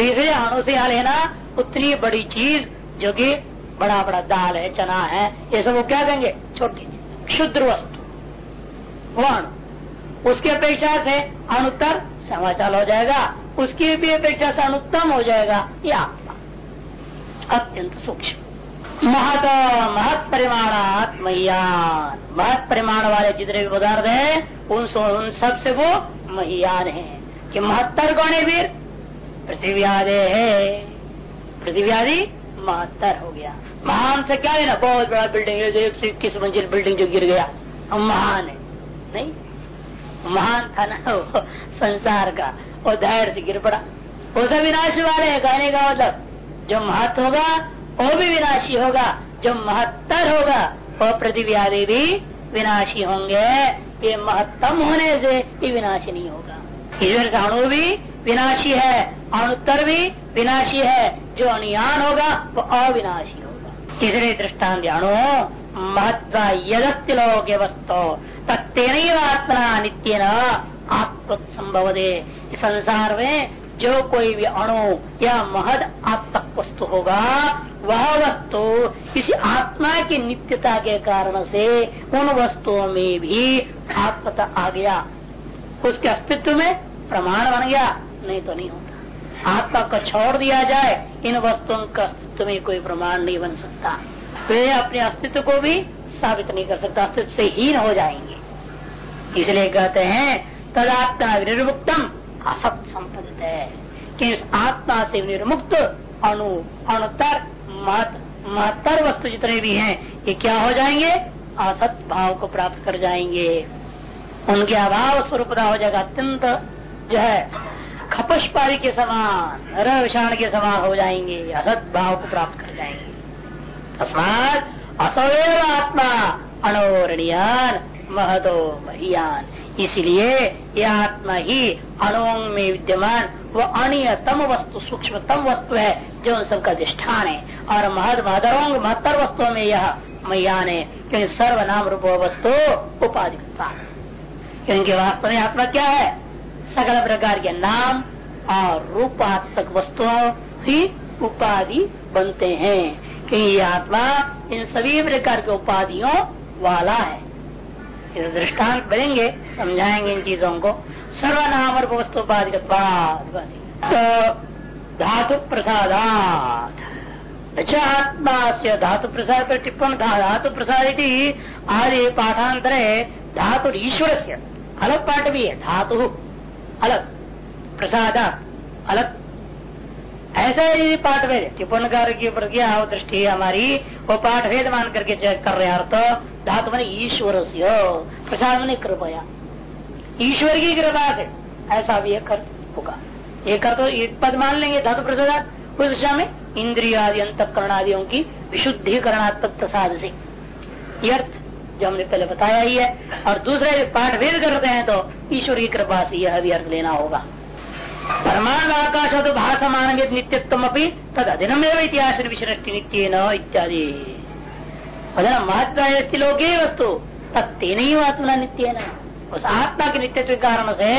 तो इसलिए अणु से यहाँ लेना उतनी बड़ी चीज़ जो कि बड़ा बड़ा दाल है चना है ये सब वो क्या कहेंगे छोटी क्षुद्र वस्तु। वर्ण। उसकी अपेक्षा से अनुत्तर समाचार हो जाएगा। उसकी भी अपेक्षा से अनुत्तम हो जाएगा ये आत्मा। अत्यंत सूक्ष्म। महत महत परिमाण महियान। महत परिमाण वाले जितने भी पदार्थ है उन, उन सबसे वो महियान है। कि महत्तर कौन है वीर? पृथ्वी आदे है। पृथ्वी आदि महत्तर हो गया। महान से क्या है ना? बहुत बड़ा बिल्डिंग है, जो एक सौ इक्कीस मंजिल बिल्डिंग जो गिर गया। हम महान है। नहीं? महान था ना वो संसार का। और धैर्य से गिर पड़ा। वो सब विनाश वाले है, कहने का मतलब। जो महत्व होगा, वो भी विनाशी होगा। जो महत्तर होगा, वो पृथ्वी आदि भी विनाशी होंगे। ये महत्तम होने से ये विनाशी नहीं होगा। ईश्वर का अणु भी विनाशी है। अणुत्तर भी विनाशी है। जो अनुयान होगा, वो अविनाशी होगा। तीसरे दृष्टान अणु महत्व यदस्ति लोके वस्तु तत्न आत्मा नित्य न आत्म संभव दे संसार में जो कोई भी अणु या महद आत्मक वस्तु होगा, वह वस्तु किसी आत्मा की नित्यता के कारण से उन वस्तुओं में भी आत्मता आ गया। उसके अस्तित्व में प्रमाण बन गया, नहीं तो नहीं होता आत्मा को छोड़ दिया जाए, इन वस्तुओं का अस्तित्व में कोई प्रमाण नहीं बन सकता। वे अपने अस्तित्व को भी साबित नहीं कर सकता, अस्तित्व से हीन हो जाएँगे। इसलिए कहते हैं, तदात्मा निर्मुक्तम असत संपदित है कि इस आत्मा से निर्मुक्त अणु, अणुतर महत्तर वस्तु जितने भी हैं, ये क्या हो जाएँगे? असत भाव को प्राप्त कर जाएँगे। उनके अभाव स्वरूपता हो जाएगा अत्यंत, जो है खपशपारी के समान रविषाण के समान हो जाएँगे असत भाव को प्राप्त कर जाएँगे। तस्मात असवैव आत्मा अणोरणियान महतो महियान। इसलिए यह आत्मा ही अणुओं में विद्यमान, वो अनियतम वस्तु, सूक्ष्मतम वस्तु है, जो उन सबका अधिष्ठान है। और महद महदरों महत्तर वस्तुओं में यह मैयान है, क्योंकि सर्वनाम रूप वस्तु उपाधि क्योंकि वास्तव में आत्मा क्या है? सकल प्रकार के नाम और रूपात्मक वस्तुओं ही उपाधि बनते हैं। कि ये आत्मा इन सभी प्रकार के उपाधियों वाला है। इस दृष्टांत बनेंगे, समझाएँगे इन चीज़ों को। सर्वनाम और वस्तुपाधि तो धातु प्रसादात अच्छा आत्मा से धातु प्रसाद पर टिप्पण था धातु प्रसाद आदि पाठांतरे धातु ईश्वर से अलग पाठ भी है, धातु। अलग। प्रसाद, अलग। ऐसा ही पाठ भेद टिप्पणकार की प्रज्ञा दृष्टि हमारी, वो पाठ भेद मान करके चेक कर रहे अर्थ धातु मैंने ईश्वर से प्रसाद मैंने कृपया। ईश्वर की कृपा से ऐसा भी एक अर्थ होगा। एक तो पद मान लेंगे, धातु प्रसाद। उस दिशा में इंद्रिया आदि अंतकरण आदियों की विशुद्धिकरणात्मक प्रसाद से। अर्थ जो हमने पहले बताया ही है। और दूसरे पाठ भेद करते हैं तो ईश्वर की कृपा से यह भी अर्थ लेना होगा। परमाणु आकाश तो भाषमान नित्यत्व अपनी तद अधिनम इतिहास विश्रष्टि नित्य न इत्यादि। महत्व लोके वस्तु तत्ते नहीं आत्मना नित्य न उस आत्मा के नित्यत्व के कारण से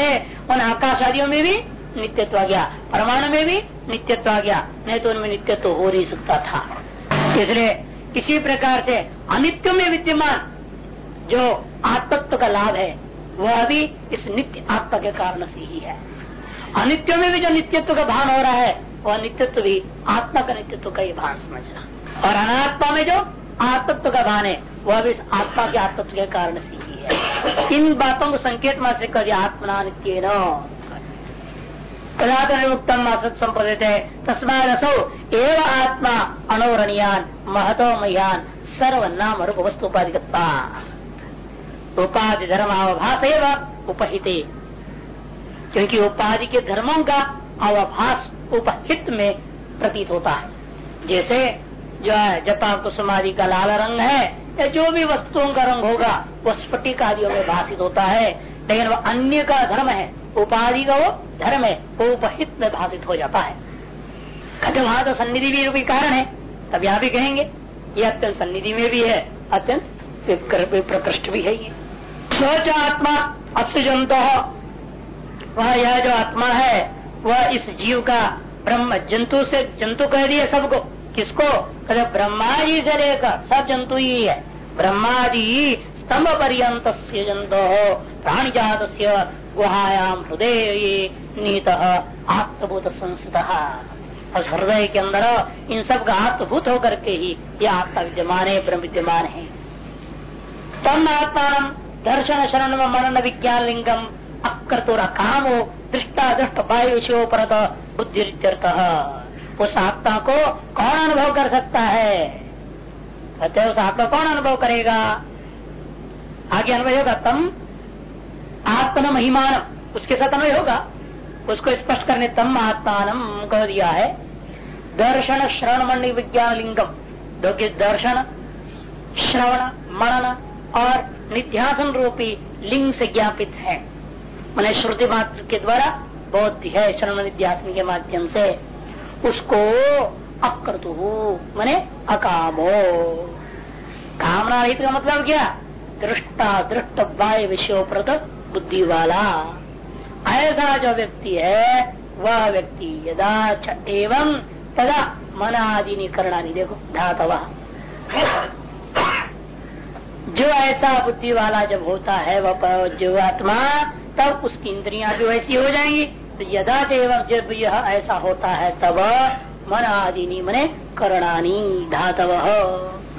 उन आकाश आदियों में भी नित्यत्व आ गया, परमाणु में भी नित्यत्व आ गया, नहीं तो उनमें नित्यत्व हो नहीं सकता था। इसलिए किसी प्रकार से अनित्य में विद्यमान जो आत्मत्व का लाभ है, वह भी इस नित्य आत्मा के कारण से ही है। अनित्य में भी जो नित्यत्व का भान हो रहा है, वह नित्यत्व भी आत्मा का नित्यत्व का ही भान समझना और अनात्मा में जो आत्मत्व का भान है, वह भी आत्मा के आत्मत्व के कारण से ही है। इन बातों को संकेत में से कर आत्मना नित्य मुक्तम असत संप्रदित है तस्मासो एवं आत्मा अनोरणियान, महतो महियान सर्व नाम रूप वस्तु उपाधि उपाधि धर्म अवभाष उपहिते। क्योंकि उपाधि के धर्मों का अवभाष उपहित में प्रतीत होता है। जैसे जो है जपा कुसुमादि का लाल रंग है, या जो भी वस्तुओं का रंग होगा, वो स्फटिक आदियों में भाषित होता है। लेकिन वह अन्य का धर्म है, उपाधि का वो धर्म है, वो उपहित में भाषित हो जाता है। कहते वहाँ तो सन्निधि भी रूपी कारण है, तब यहाँ भी कहेंगे, ये अत्यंत सन्निधि में भी है, अत्यंत प्रकृष्ट भी है ये। स्वच आत्मा अस्य जंतु वह यह जो आत्मा है, वह इस जीव का ब्रह्म जंतु से जंतु कह दिए सबको। किसको? कहते ब्रह्मा जी से लेकर सब जंतु ही है। ब्रह्मा जी स्तंभ पर्यंत जंतु प्राणी जात गुहायाम हृदय नीत आत्मभूत संस्थित और हृदय के अंदर इन सब का आत्मभूत होकर के ही यह आत्मा विद्यमान है, ब्रह्म विद्यमान है। तम आत्मा दर्शन शरण मनन विज्ञान लिंगम अक्रतुर हो दृष्टा दृष्ट वायु परत बुद्धि उस आत्मा को कौन अनुभव कर सकता है? कहते उस आत्मा कौन अनुभव करेगा? आगे अनुभव होगा, तम आत्मन महिमान उसके साथ अनुभव होगा, उसको स्पष्ट करने तम आत्मान कह दिया है। दर्शन श्रवण मंडी विज्ञान लिंगम दर्शन, श्रवण, मनन और निध्यासन रूपी लिंग से ज्ञापित है। मैंने श्रुति मात्र के द्वारा बौद्ध है श्रवण निध्यासन के माध्यम से। उसको अक्रतु मैने अकामो। कामना रहित का मतलब क्या? दृष्टा दृष्ट बाह्य विषय प्रत बुद्धि वाला ऐसा जो व्यक्ति है, वह व्यक्ति यदा एवं तदा मन आदि करना नहीं देखो, धातवा। जो ऐसा बुद्धि वाला जब होता है, वह जो आत्मा, तब उसकी इंद्रियाँ भी वैसी हो जाएँगी। तो यदा एवं जब यह ऐसा होता है, तब मन आदि मने करणानी धातव।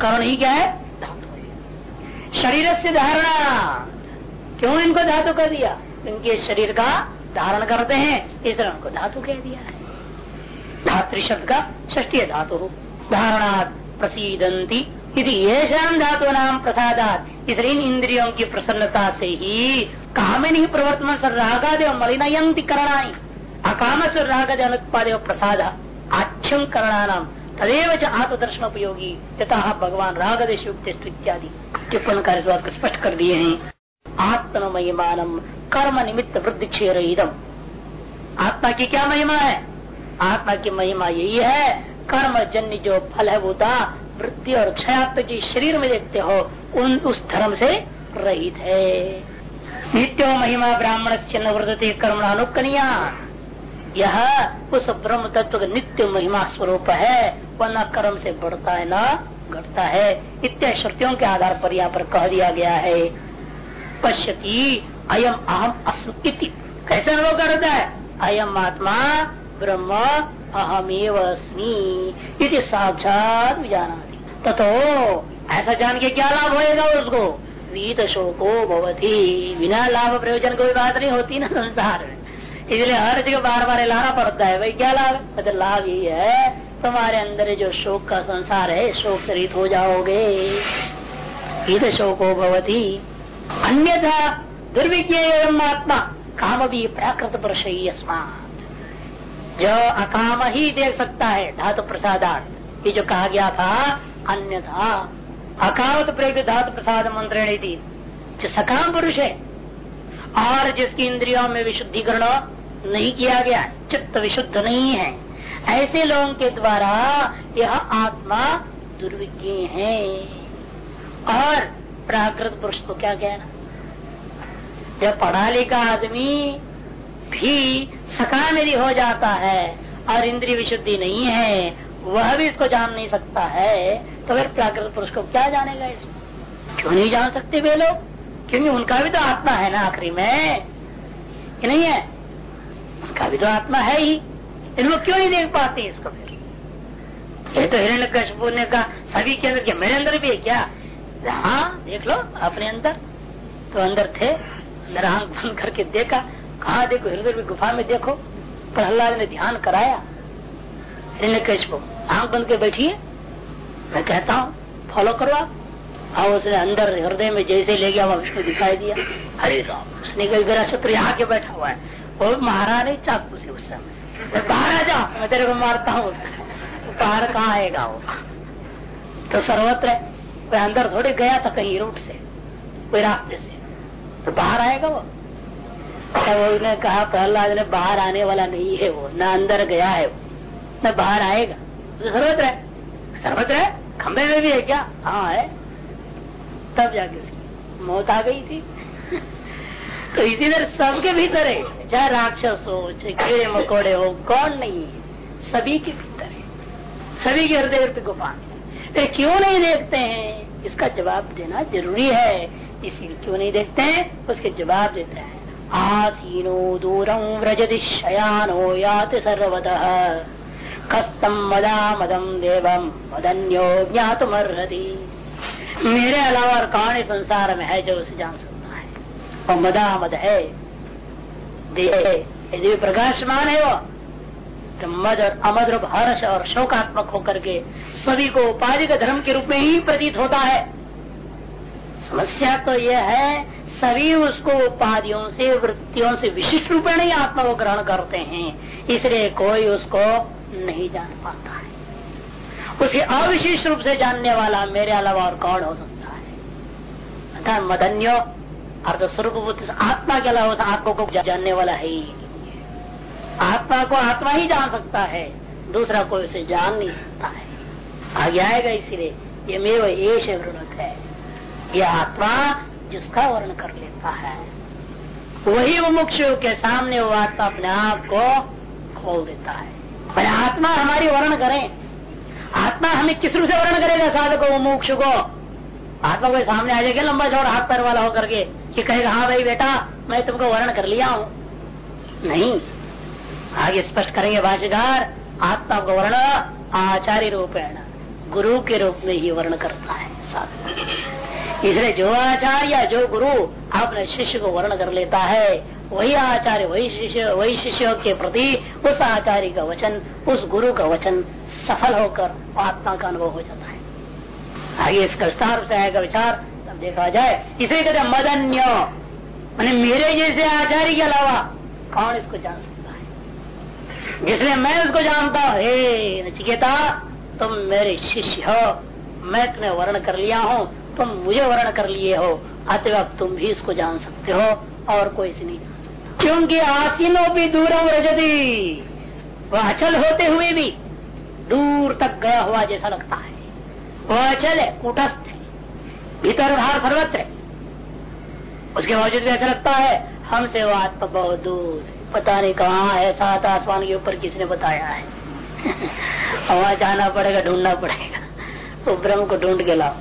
करण ही क्या है? धातु शरीर से धारणा। क्यों इनको धातु कर दिया? इनके शरीर का धारण करते हैं इसलिए उनको धातु कह दिया है। धातृ शब्द का ष्टी धातु। धारणा प्रसिदंती यदि ये शाम धातु नाम प्रसादात। इसलिए इंद्रियों की प्रसन्नता से ही काम नहीं प्रवर्तमान सर रागादेव मलिनयंती करणाई अकाम से रागद अनुत्पादेव प्रसाद। आच्छम करणानाम। तदेव आत्मदर्शन उपयोगी तथा भगवान रागदेश युक्त इत्यादि। टिप्पण कार्य को स्पष्ट कर दिए हैं आत्मयमानम कर्म निमित्त वृद्धि क्षेर आत्मा की क्या महिमा है? आत्मा की महिमा यही है। कर्म जन्य जो फल है वो था वृद्धि और क्षयात्म जो शरीर में देखते हो, उन उस धर्म से रहित है। नित्यो महिमा ब्राह्मण से न वृद्धि कर्म अनुकनिया यह उस ब्रह्म तत्व का नित्य महिमा स्वरूप है वह न कर्म से बढ़ता है न घटता है। इत्या श्रुतियों के आधार पर यहाँ पर कह दिया गया है। पश्यति अयम अहम अस्मि कैसे अनुभव करता है अयम आत्मा ब्रह्म, अहमेव अस्मी साक्षात जाना तथो ऐसा जान के क्या लाभ होएगा उसको? वीत शोको भवती। बिना लाभ प्रयोजन कोई बात नहीं होती ना संसार में। इसलिए हर जगह बार बार लाना पड़ता है। भाई, क्या लाभ? तो लाभ यही है, तुम्हारे अंदर जो शोक का संसार है, शोक से रहित हो जाओगे। वीत शोको भवती। अन्यथा दुर्विज्ञ आत्मा काम भी प्राकृत पुरुष ही जो अकाम ही देख सकता है, धातु प्रसादार्थ। ये जो कहा गया था, अन्यथा। अकामत प्रयुक्त धातु प्रसाद मंत्र जो सकाम पुरुष है, और जिसकी इंद्रियों में विशुद्धिकरण नहीं किया गया, चित्त विशुद्ध नहीं है, ऐसे लोगों के द्वारा यह आत्मा दुर्विज्ञ है। और प्राकृत पुरुष को क्या कहना? जब पढ़ा लिखा आदमी भी सकाम यदि हो जाता है और इंद्रिय विशुद्धि नहीं है, वह भी इसको जान नहीं सकता है तो फिर प्राकृत पुरुष को क्या जानेगा इसको क्यों नहीं जान सकते वे लोग? क्योंकि उनका भी तो आत्मा है ना आखिरी में। कि नहीं है? उनका भी तो आत्मा है ही। इन लोग क्यों नहीं देख पाते इसको फिर? ये तो हिरण्य कशपू ने कहा, सभी के अंदर क्या मेरे अंदर भी है क्या? हाँ देख लो, अपने अंदर। तो अंदर थे, अंदर आँख बंद करके देखा कहा, देखो, हृदय की गुफा में देखो। प्रहलाद ने ध्यान कराया। हिरण्य को आँख बंद के बैठिए। मैं कहता हूँ फॉलो करो आप। और उसने अंदर हृदय में जैसे ले गया, वह विष्णु दिखाई दिया। हरे राम, उसने कही मेरा शत्रु यहाँ के बैठा हुआ है? मारा नहीं चाकू से उस समय। बाहर आ जाओ मैं तेरे को मारता हूँ। बाहर कहाँ आएगा वो? तो सर्वत्र कोई अंदर थोड़ी गया था कहीं रूट से, कोई रास्ते से तो बाहर आएगा वो। तब उसने कहा, प्रहलाद ने बाहर आने वाला नहीं है वो, न अंदर गया है वो। न बाहर आएगा। तो सर्वत्र है? सर्वत्र है? खंबे में भी है क्या? हाँ है। तब जाके उसकी मौत आ गई थी। [laughs] तो इसी तरह सबके भीतर है। चाहे राक्षस हो, चाहे कीड़े मकोड़े हो, कौन नहीं है। सभी के भीतर है। सभी के हृदय पे गुफा है। क्यों नहीं देखते हैं? इसका जवाब देना ज़रूरी है। इसीलिए क्यों नहीं देखते हैं? उसके जवाब देते हैं। आसीनो दूरम व्रजति शयानो याति सर्वत। कस्तम मदा मदम देवम मदन्यो ज्ञातमर्हति। मेरे अलावा और कौन संसार में है जो उसे जान सकता है। और मदा मद है यदि प्रकाशमान है वो तो मद और अमद रूप हर्ष और शोकात्मक होकर के सभी को उपाधि का धर्म के रूप में ही प्रतीत होता है। समस्या तो यह है सभी उसको उपाधियों से, वृत्तियों से विशिष्ट रूप में नहीं आत्मा को ग्रहण करते हैं। इसलिए कोई उसको नहीं जान पाता है। उसे अविशेष रूप से जानने वाला मेरे अलावा और कौन हो सकता है? मदन्यो अर्थ स्वरूप आत्मा के अलावा उस आत्मा को जानने वाला है ही आत्मा को आत्मा ही जान सकता है, दूसरा कोई उसे जान नहीं सकता है। आगे आएगा इसीलिए ये मेव एश वृणक है। यह आत्मा जिसका वर्ण कर लेता है। वही मुमुक्षु के सामने वो आत्मा अपने आप को खोल देता है। पर आत्मा हमारी वर्ण करें। आत्मा हमें किस रूप से वर्ण करेगा साधक मोक्ष को? आत्मा कोई सामने आ जाएगा लंबा चौड़ा हाथ पैर वाला होकर के? कि कहेगा हाँ भाई बेटा मैं तुमको वर्ण कर लिया हूँ। नहीं। आगे स्पष्ट करेंगे भाष्यकार, आत्मा को वर्ण आचार्य रूपेण, गुरु के रूप में ही वर्ण करता है साधक। इसलिए जो आचार्य, जो गुरु, अपने शिष्य को वर्ण कर लेता है, वही आचार्य, वही शिष्य वही शिष्य के प्रति उस आचार्य का वचन, उस गुरु का वचन सफल होकर आत्मा का अनुभव हो जाता है। आगे इसका विस्तार से आएगा विचार तब देखा जाए। इसे कहते मदन्य। मैंने मेरे जैसे आचार्य के अलावा कौन इसको जान सकता है? जिसने मैं उसको जानता हूँ, हे नचिकेता, तुम मेरे शिष्य हो, मैं तुम्हें वर्ण कर लिया हूँ तुम मुझे वर्ण कर लिए हो अतः तुम भी इसको जान सकते हो और कोई इसे नहीं क्योंकि आसीनो भी दूरम रजती, वह अचल होते हुए भी दूर तक गया हुआ जैसा लगता है। वह अचल है, कूटस्थ है, भीतर बाहर सर्वत्र उसके बावजूद भी ऐसा लगता है, हमसे वो आत्मा बहुत दूर पता नहीं कहाँ है, सात आसमान के ऊपर किसने बताया है। [laughs] वहाँ जाना पड़ेगा, ढूंढना पड़ेगा। वो ब्रह्म को ढूंढ के लाओ।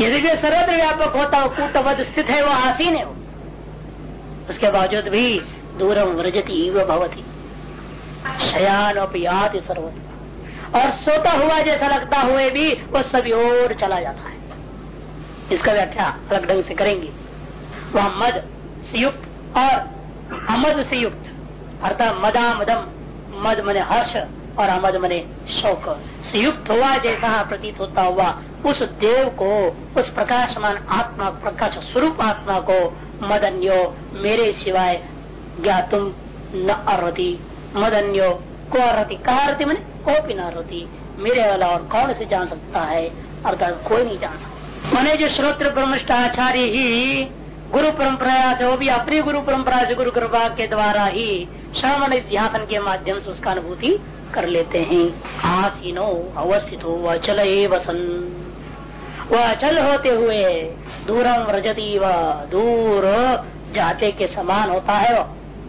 यदि सर्वत्र व्यापक होता हो कूटबद्ध स्थित है वो आसीन है वो। उसके बावजूद भी दूरम व्रजती व भवती। शयान अपयाति सर्वत और सोता हुआ जैसा लगता हुए भी, वो सभी और चला जाता है। इसका व्याख्या अलग ढंग से करेंगे। वह मद से युक्त और अमद से युक्त अर्थात मदा मदम मद मने हर्ष। और अमद मने शोक। संयुक्त हुआ जैसा प्रतीत होता हुआ, उस देव को, उस प्रकाशमान आत्मा, प्रकाश स्वरूप आत्मा को, मदन्यो, मेरे सिवाय ज्ञातुम न अरती मदन्यो, को अरती कहा अरती मैंने? भी न अरती मेरे वाला और कौन से जान सकता है? अर्थात कोई नहीं जान सकता। मैंने जो श्रोत्र ब्रह्मष्टाचार्य ही, गुरु परंपरा से, वो भी अपनी गुरु परंपरा से गुरु कृपा के द्वारा ही, श्रवण ध्यान के माध्यम से उसका अनुभूति कर लेते हैं। आसीनो अवस्थित हो अचल वसन वह अचल होते हुए दूरम व्रजती व दूर जाते के समान होता है।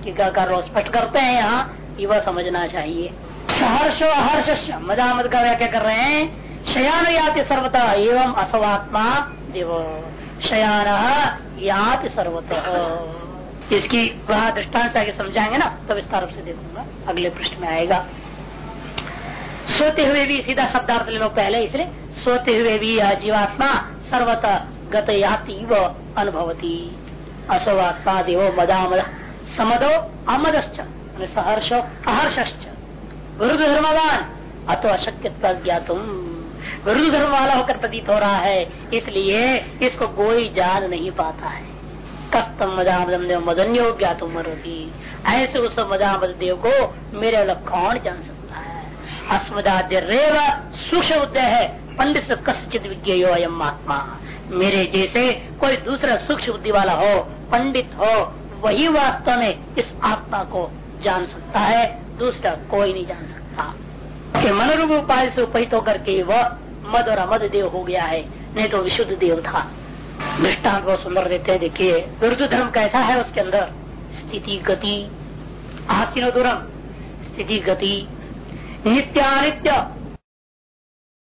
टीका कर रो स्पष्ट करते हैं यहाँ वह समझना चाहिए। सहर्ष अहर्ष मदामद का व्याख्या कर रहे हैं। शयान याति सर्वता एवं असवात्मा देव। शयान याति सर्वत। इसकी वह दृष्टांत आगे समझाएँगे ना, तब इस तरफ़ से देखूँगा। अगले पृष्ठ में आएगा। सोते हुए भी सीधा शब्दार्थ ले लो पहले इसलिए सोते हुए भी यह जीवात्मा सर्वत गत याति अनुभवती। असवात्मा देव मदामद। समदो अमदश्च। सहर्ष अहर्ष विरुद्ध धर्मवान अतो अशक्य ज्ञातुम। विरुद्ध धर्म वाला होकर प्रतीत हो रहा है, इसलिए इसको कोई जान नहीं पाता है। कस्तम मदामदम देव मदन्यो ज्ञातुम ऐसे उस मदामद देव को मेरे वाला कौन जान सकता है अस्मदाद्य रेव सूक्ष्म है। पंडित कश्चित विज्ञो अयम आत्मा। मेरे जैसे कोई दूसरा सूक्ष्म बुद्धि वाला हो, पंडित हो, वही वास्तव में इस आत्मा को जान सकता है, दूसरा कोई नहीं जान सकता। कि मनोरूप उपाय से उपहित होकर के वह मद और अमद देव हो गया है, नहीं तो विशुद्ध देव था। दृष्टांत बहुत सुंदर देते हैं, देखिए विरुद्ध धर्म कैसा है उसके अंदर? स्थिति गति। आसीनो दूरम। स्थिति गति। नित्यानित्य